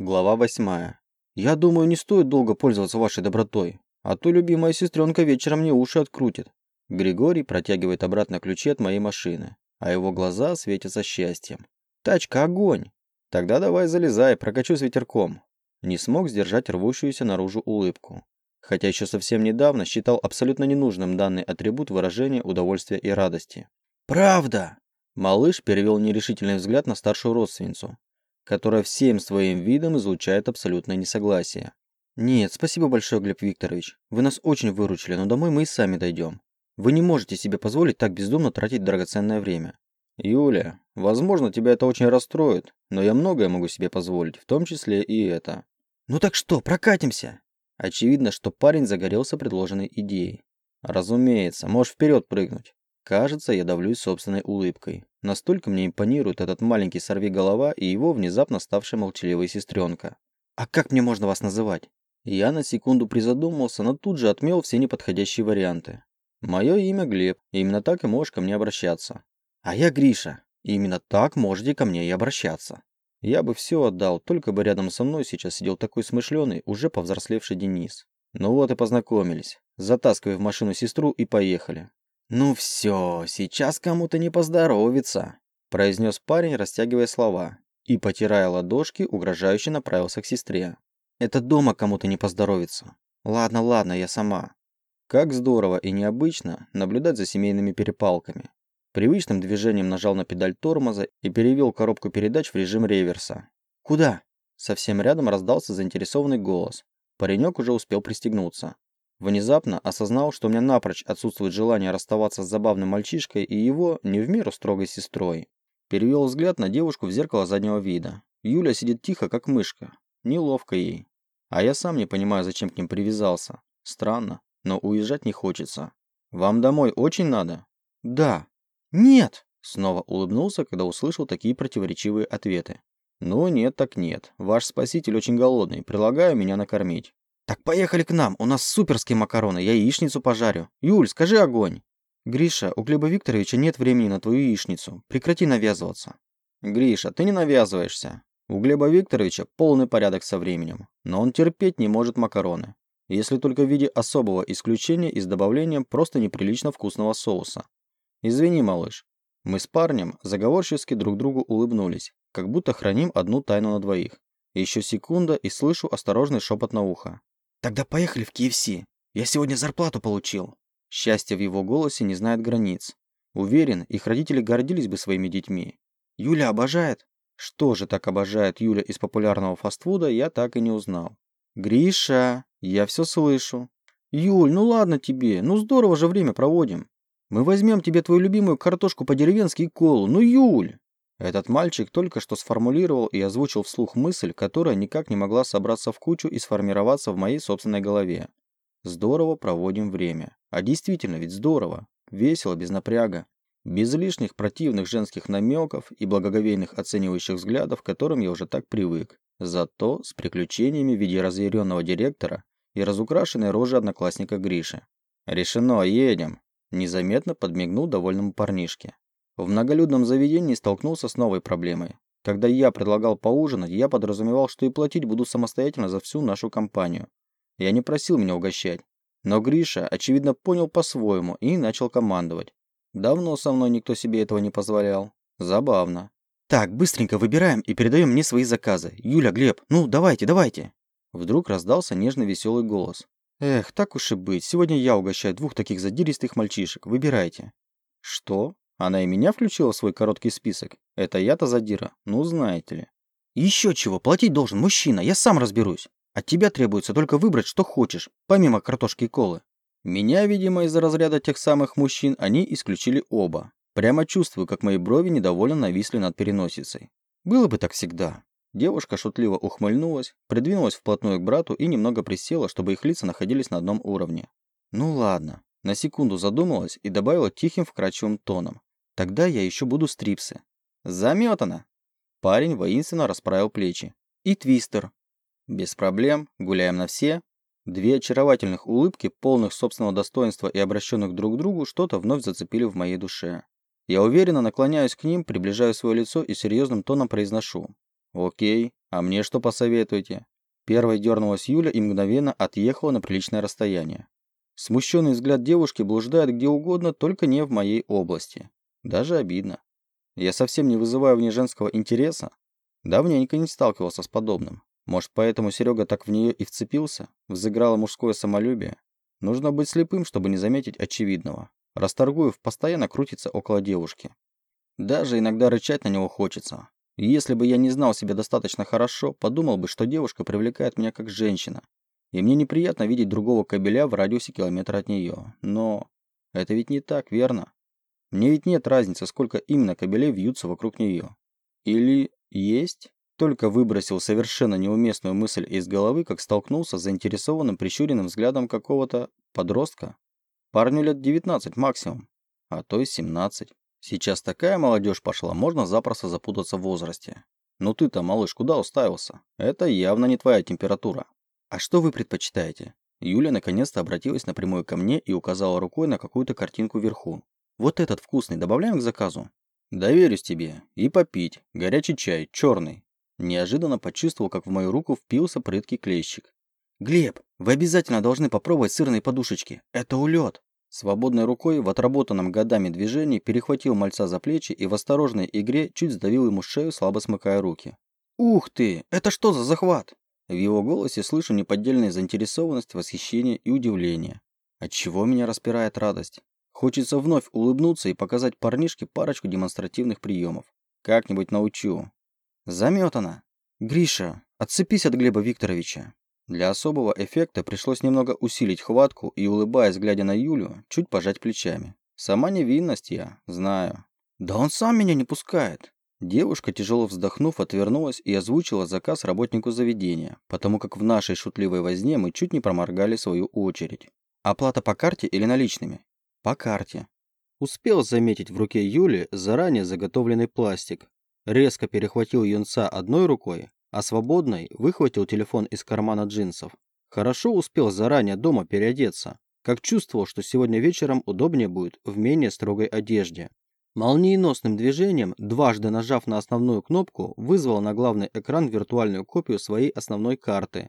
Глава восьмая. «Я думаю, не стоит долго пользоваться вашей добротой, а то любимая сестренка вечером мне уши открутит». Григорий протягивает обратно ключи от моей машины, а его глаза светятся счастьем. «Тачка, огонь!» «Тогда давай залезай, прокачусь ветерком». Не смог сдержать рвущуюся наружу улыбку. Хотя еще совсем недавно считал абсолютно ненужным данный атрибут выражения удовольствия и радости. «Правда!» Малыш перевел нерешительный взгляд на старшую родственницу, которая всем своим видом излучает абсолютное несогласие. «Нет, спасибо большое, Глеб Викторович. Вы нас очень выручили, но домой мы и сами дойдем. Вы не можете себе позволить так бездумно тратить драгоценное время». «Юля, возможно, тебя это очень расстроит, но я многое могу себе позволить, в том числе и это». «Ну так что, прокатимся?» Очевидно, что парень загорелся предложенной идеей. «Разумеется, можешь вперед прыгнуть». Кажется, я давлюсь собственной улыбкой. Настолько мне импонирует этот маленький сорвиголова и его внезапно ставшая молчаливая сестренка. «А как мне можно вас называть?» Я на секунду призадумался, но тут же отмел все неподходящие варианты. Мое имя Глеб, и именно так и можешь ко мне обращаться. А я Гриша, и именно так можете ко мне и обращаться. Я бы все отдал, только бы рядом со мной сейчас сидел такой смышленый, уже повзрослевший Денис. Ну вот и познакомились. Затаскивай в машину сестру и поехали. «Ну все, сейчас кому-то не поздоровится», – произнес парень, растягивая слова, и, потирая ладошки, угрожающе направился к сестре. «Это дома кому-то не поздоровится. Ладно, ладно, я сама». Как здорово и необычно наблюдать за семейными перепалками. Привычным движением нажал на педаль тормоза и перевел коробку передач в режим реверса. «Куда?» Совсем рядом раздался заинтересованный голос. Паренек уже успел пристегнуться. Внезапно осознал, что у меня напрочь отсутствует желание расставаться с забавным мальчишкой и его, не в меру строгой сестрой. Перевел взгляд на девушку в зеркало заднего вида. Юля сидит тихо, как мышка. Неловко ей. А я сам не понимаю, зачем к ним привязался. Странно, но уезжать не хочется. Вам домой очень надо? Да. Нет! Снова улыбнулся, когда услышал такие противоречивые ответы. Ну нет так нет. Ваш спаситель очень голодный. Предлагаю меня накормить. «Так поехали к нам, у нас суперские макароны, я яичницу пожарю. Юль, скажи огонь!» «Гриша, у Глеба Викторовича нет времени на твою яичницу. Прекрати навязываться». «Гриша, ты не навязываешься. У Глеба Викторовича полный порядок со временем, но он терпеть не может макароны, если только в виде особого исключения и с добавлением просто неприлично вкусного соуса. Извини, малыш. Мы с парнем заговорчески друг другу улыбнулись, как будто храним одну тайну на двоих. Еще секунда и слышу осторожный шепот на ухо. Тогда поехали в KFC. Я сегодня зарплату получил. Счастье в его голосе не знает границ. Уверен, их родители гордились бы своими детьми. Юля обожает. Что же так обожает Юля из популярного фастфуда, я так и не узнал. Гриша, я все слышу. Юль, ну ладно тебе, ну здорово же время проводим. Мы возьмем тебе твою любимую картошку по-деревенски и колу. Ну, Юль! Этот мальчик только что сформулировал и озвучил вслух мысль, которая никак не могла собраться в кучу и сформироваться в моей собственной голове. Здорово проводим время. А действительно, ведь здорово. Весело, без напряга. Без лишних противных женских намеков и благоговейных оценивающих взглядов, к которым я уже так привык. Зато с приключениями в виде разъяренного директора и разукрашенной рожи одноклассника Гриши. «Решено, едем!» Незаметно подмигнул довольному парнишке. В многолюдном заведении столкнулся с новой проблемой. Когда я предлагал поужинать, я подразумевал, что и платить буду самостоятельно за всю нашу компанию. Я не просил меня угощать. Но Гриша, очевидно, понял по-своему и начал командовать. Давно со мной никто себе этого не позволял. Забавно. Так, быстренько выбираем и передаем мне свои заказы. Юля, Глеб, ну давайте, давайте. Вдруг раздался нежный веселый голос. Эх, так уж и быть, сегодня я угощаю двух таких задиристых мальчишек. Выбирайте. Что? Она и меня включила в свой короткий список. Это я-то задира. Ну, знаете ли. Еще чего, платить должен мужчина, я сам разберусь. От тебя требуется только выбрать, что хочешь, помимо картошки и колы. Меня, видимо, из-за разряда тех самых мужчин они исключили оба. Прямо чувствую, как мои брови недовольно нависли над переносицей. Было бы так всегда. Девушка шутливо ухмыльнулась, придвинулась вплотную к брату и немного присела, чтобы их лица находились на одном уровне. Ну ладно. На секунду задумалась и добавила тихим вкрадчивым тоном. Тогда я еще буду стрипсы. Заметано. Парень воинственно расправил плечи. И твистер. Без проблем, гуляем на все. Две очаровательных улыбки, полных собственного достоинства и обращенных друг к другу, что-то вновь зацепили в моей душе. Я уверенно наклоняюсь к ним, приближаю свое лицо и серьезным тоном произношу. Окей, а мне что посоветуете? Первой дернулась Юля и мгновенно отъехала на приличное расстояние. Смущенный взгляд девушки блуждает где угодно, только не в моей области. Даже обидно. Я совсем не вызываю в ней женского интереса. Давненько не сталкивался с подобным. Может, поэтому Серега так в нее и вцепился? Взыграло мужское самолюбие? Нужно быть слепым, чтобы не заметить очевидного. Расторгуев постоянно крутится около девушки. Даже иногда рычать на него хочется. Если бы я не знал себя достаточно хорошо, подумал бы, что девушка привлекает меня как женщина. И мне неприятно видеть другого кобеля в радиусе километра от нее. Но это ведь не так, верно? Мне ведь нет разницы, сколько именно кобелей вьются вокруг нее. Или есть? Только выбросил совершенно неуместную мысль из головы, как столкнулся с заинтересованным прищуренным взглядом какого-то подростка. Парню лет 19 максимум, а то и 17. Сейчас такая молодежь пошла, можно запросто запутаться в возрасте. Ну ты-то, малыш, куда уставился? Это явно не твоя температура. А что вы предпочитаете? Юля наконец-то обратилась напрямую ко мне и указала рукой на какую-то картинку вверху. Вот этот вкусный добавляем к заказу? Доверюсь тебе. И попить. Горячий чай, черный. Неожиданно почувствовал, как в мою руку впился прыткий клещик. «Глеб, вы обязательно должны попробовать сырные подушечки. Это улет!» Свободной рукой в отработанном годами движении перехватил мальца за плечи и в осторожной игре чуть сдавил ему шею, слабо смыкая руки. «Ух ты! Это что за захват?» В его голосе слышу неподдельную заинтересованность, восхищение и удивление. Отчего меня распирает радость? Хочется вновь улыбнуться и показать парнишке парочку демонстративных приемов. Как-нибудь научу. Заметано. Гриша, отцепись от Глеба Викторовича. Для особого эффекта пришлось немного усилить хватку и, улыбаясь, глядя на Юлю, чуть пожать плечами. Сама невинность я, знаю. Да он сам меня не пускает. Девушка, тяжело вздохнув, отвернулась и озвучила заказ работнику заведения, потому как в нашей шутливой возне мы чуть не проморгали свою очередь. Оплата по карте или наличными? По карте. Успел заметить в руке Юли заранее заготовленный пластик, резко перехватил юнца одной рукой, а свободной выхватил телефон из кармана джинсов. Хорошо успел заранее дома переодеться, как чувствовал, что сегодня вечером удобнее будет в менее строгой одежде. Молниеносным движением, дважды нажав на основную кнопку, вызвал на главный экран виртуальную копию своей основной карты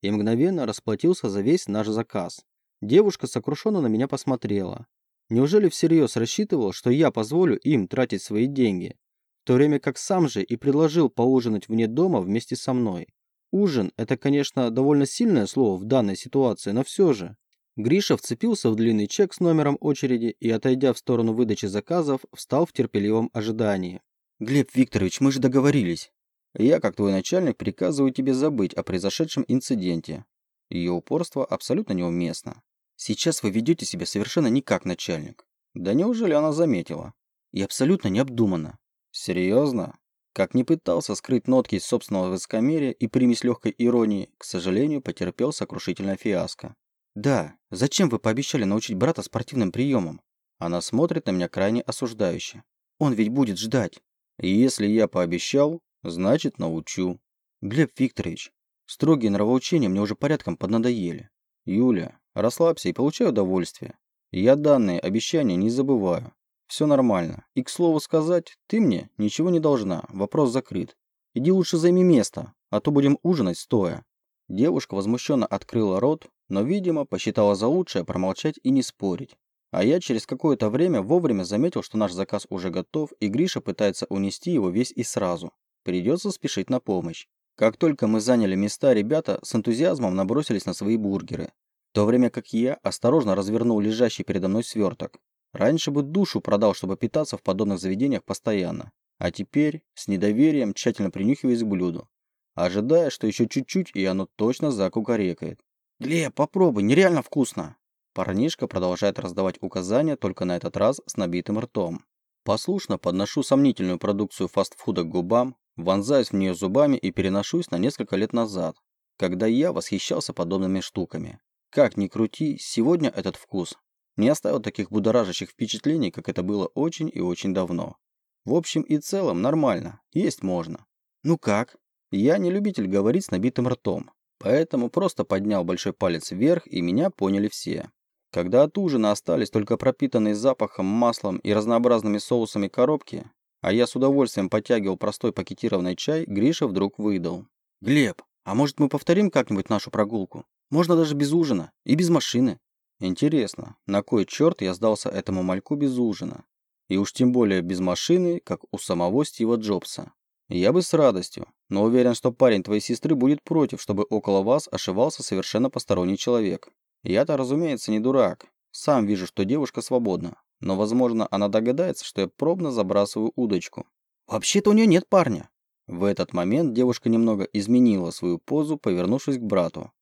и мгновенно расплатился за весь наш заказ. Девушка сокрушенно на меня посмотрела. Неужели всерьез рассчитывал, что я позволю им тратить свои деньги? в то время как сам же и предложил поужинать вне дома вместе со мной. Ужин – это, конечно, довольно сильное слово в данной ситуации, но все же. Гриша вцепился в длинный чек с номером очереди и, отойдя в сторону выдачи заказов, встал в терпеливом ожидании. «Глеб Викторович, мы же договорились. Я, как твой начальник, приказываю тебе забыть о произошедшем инциденте». Ее упорство абсолютно неуместно. «Сейчас вы ведете себя совершенно не как начальник». Да неужели она заметила? И абсолютно необдуманно. Серьезно? Как не пытался скрыть нотки собственного высокомерия и примесь легкой иронии, к сожалению, потерпел сокрушительное фиаско. «Да, зачем вы пообещали научить брата спортивным приемам?» Она смотрит на меня крайне осуждающе. «Он ведь будет ждать». И «Если я пообещал, значит научу». «Глеб Викторович, строгие нравоучения мне уже порядком поднадоели. Юля, расслабься и получай удовольствие. Я данные обещания не забываю. Все нормально. И, к слову сказать, ты мне ничего не должна. Вопрос закрыт. Иди лучше займи место, а то будем ужинать стоя». Девушка возмущенно открыла рот, но, видимо, посчитала за лучшее промолчать и не спорить. А я через какое-то время вовремя заметил, что наш заказ уже готов, и Гриша пытается унести его весь и сразу. Придется спешить на помощь. Как только мы заняли места, ребята с энтузиазмом набросились на свои бургеры, в то время как я осторожно развернул лежащий передо мной сверток. Раньше бы душу продал, чтобы питаться в подобных заведениях постоянно. А теперь с недоверием тщательно принюхиваясь к блюду, ожидая, что еще чуть-чуть, и оно точно закукарекает. «Глеб, попробуй, нереально вкусно!» Парнишка продолжает раздавать указания, только на этот раз с набитым ртом. Послушно подношу сомнительную продукцию фастфуда к губам, вонзаюсь в нее зубами и переношусь на несколько лет назад, когда я восхищался подобными штуками. Как ни крути, сегодня этот вкус не оставил таких будоражащих впечатлений, как это было очень и очень давно. В общем и целом нормально, есть можно. Ну как? Я не любитель говорить с набитым ртом, поэтому просто поднял большой палец вверх, и меня поняли все. Когда от ужина остались только пропитанные запахом, маслом и разнообразными соусами коробки, а я с удовольствием подтягивал простой пакетированный чай, Гриша вдруг выдал. «Глеб, а может мы повторим как-нибудь нашу прогулку? Можно даже без ужина и без машины». Интересно, на кой черт я сдался этому мальку без ужина? И уж тем более без машины, как у самого Стива Джобса. Я бы с радостью, но уверен, что парень твоей сестры будет против, чтобы около вас ошивался совершенно посторонний человек. Я-то, разумеется, не дурак. Сам вижу, что девушка свободна. Но, возможно, она догадается, что я пробно забрасываю удочку. Вообще-то у нее нет парня. В этот момент девушка немного изменила свою позу, повернувшись к брату.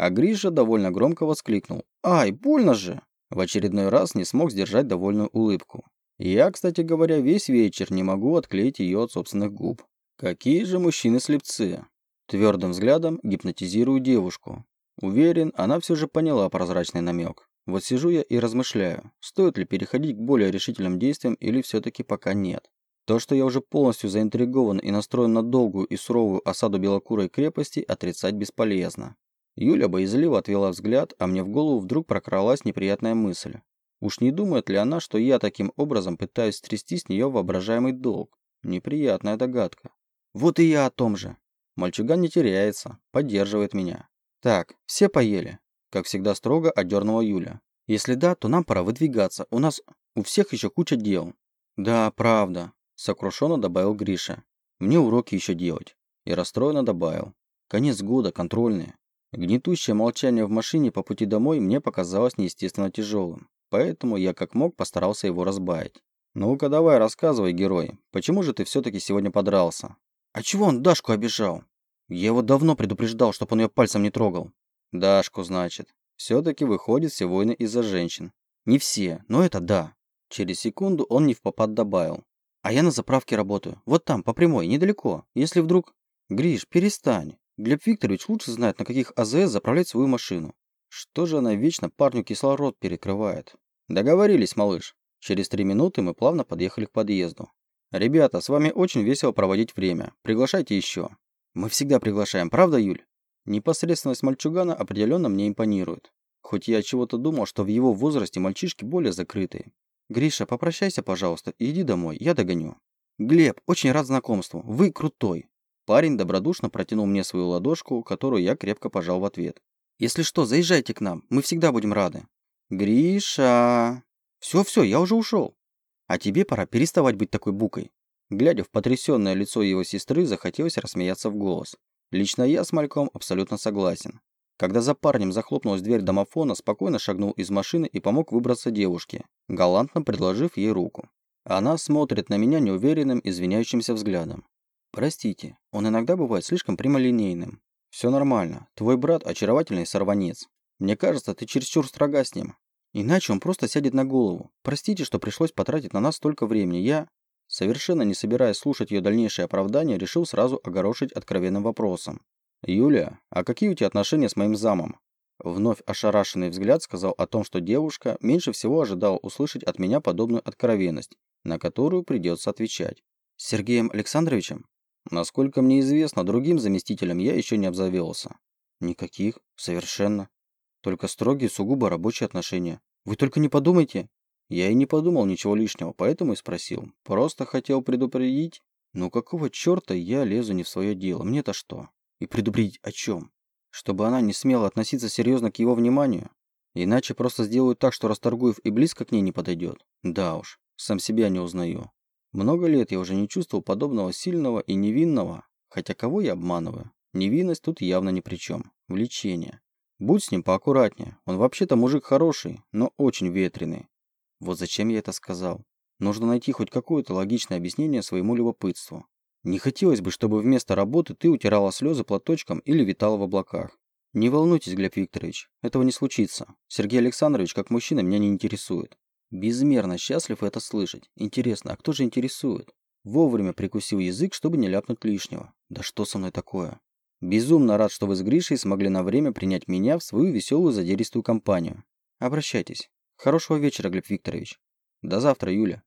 А Гриша довольно громко воскликнул. «Ай, больно же!» В очередной раз не смог сдержать довольную улыбку. Я, кстати говоря, весь вечер не могу отклеить ее от собственных губ. Какие же мужчины-слепцы. Твердым взглядом гипнотизирую девушку. Уверен, она все же поняла прозрачный намек. Вот сижу я и размышляю, стоит ли переходить к более решительным действиям или все-таки пока нет. То, что я уже полностью заинтригован и настроен на долгую и суровую осаду Белокурой крепости, отрицать бесполезно. Юля боязливо отвела взгляд, а мне в голову вдруг прокралась неприятная мысль. Уж не думает ли она, что я таким образом пытаюсь стрясти с нее воображаемый долг? Неприятная догадка. Вот и я о том же. Мальчуган не теряется, поддерживает меня. Так, все поели? Как всегда строго одернула Юля. Если да, то нам пора выдвигаться. У нас у всех еще куча дел. Да, правда, сокрушенно добавил Гриша. Мне уроки еще делать. И расстроенно добавил. Конец года, контрольные. Гнетущее молчание в машине по пути домой мне показалось неестественно тяжелым. Поэтому я как мог постарался его разбавить. «Ну-ка давай рассказывай, герой, почему же ты все-таки сегодня подрался?» А чего он Дашку обижал? Я его давно предупреждал, чтобы он ее пальцем не трогал. Дашку, значит. Все-таки выходит все войны из-за женщин. Не все, но это да. Через секунду он не в попад добавил. А я на заправке работаю. Вот там, по прямой, недалеко. Если вдруг... Гриш, перестань. Глеб Викторович лучше знает, на каких АЗС заправлять свою машину. Что же она вечно парню кислород перекрывает? Договорились, малыш. Через три минуты мы плавно подъехали к подъезду. «Ребята, с вами очень весело проводить время. Приглашайте еще». «Мы всегда приглашаем, правда, Юль?» Непосредственность мальчугана определенно мне импонирует. Хоть я чего-то думал, что в его возрасте мальчишки более закрытые. «Гриша, попрощайся, пожалуйста, и иди домой, я догоню». «Глеб, очень рад знакомству. Вы крутой». Парень добродушно протянул мне свою ладошку, которую я крепко пожал в ответ. «Если что, заезжайте к нам, мы всегда будем рады». «Гриша...» «Все-все, я уже ушел». А тебе пора переставать быть такой букой. Глядя в потрясенное лицо его сестры, захотелось рассмеяться в голос. Лично я с Мальком абсолютно согласен. Когда за парнем захлопнулась дверь домофона, спокойно шагнул из машины и помог выбраться девушке, галантно предложив ей руку. Она смотрит на меня неуверенным, извиняющимся взглядом. «Простите, он иногда бывает слишком прямолинейным. Все нормально. Твой брат – очаровательный сорванец. Мне кажется, ты чересчур строга с ним. Иначе он просто сядет на голову. Простите, что пришлось потратить на нас столько времени. Я, совершенно не собираясь слушать ее дальнейшее оправдание, решил сразу огорошить откровенным вопросом. «Юлия, а какие у тебя отношения с моим замом?» Вновь ошарашенный взгляд сказал о том, что девушка меньше всего ожидала услышать от меня подобную откровенность, на которую придется отвечать. «С Сергеем Александровичем?» Насколько мне известно, другим заместителем я еще не обзавелся. Никаких, совершенно. Только строгие, сугубо рабочие отношения. Вы только не подумайте. Я и не подумал ничего лишнего, поэтому и спросил. Просто хотел предупредить. Ну какого черта я лезу не в свое дело? Мне-то что? И предупредить о чем? Чтобы она не смела относиться серьезно к его вниманию? Иначе просто сделают так, что Расторгуев и близко к ней не подойдет. Да уж, сам себя не узнаю. Много лет я уже не чувствовал подобного сильного и невинного. Хотя кого я обманываю? Невинность тут явно ни при чем. Влечение. Будь с ним поаккуратнее. Он вообще-то мужик хороший, но очень ветреный. Вот зачем я это сказал. Нужно найти хоть какое-то логичное объяснение своему любопытству. Не хотелось бы, чтобы вместо работы ты утирала слезы платочком или витала в облаках. Не волнуйтесь, Глеб Викторович, этого не случится. Сергей Александрович, как мужчина, меня не интересует. Безмерно счастлив это слышать. Интересно, а кто же интересует? Вовремя прикусил язык, чтобы не ляпнуть лишнего. Да что со мной такое? Безумно рад, что вы с Гришей смогли на время принять меня в свою веселую задиристую компанию. Обращайтесь. Хорошего вечера, Глеб Викторович. До завтра, Юля.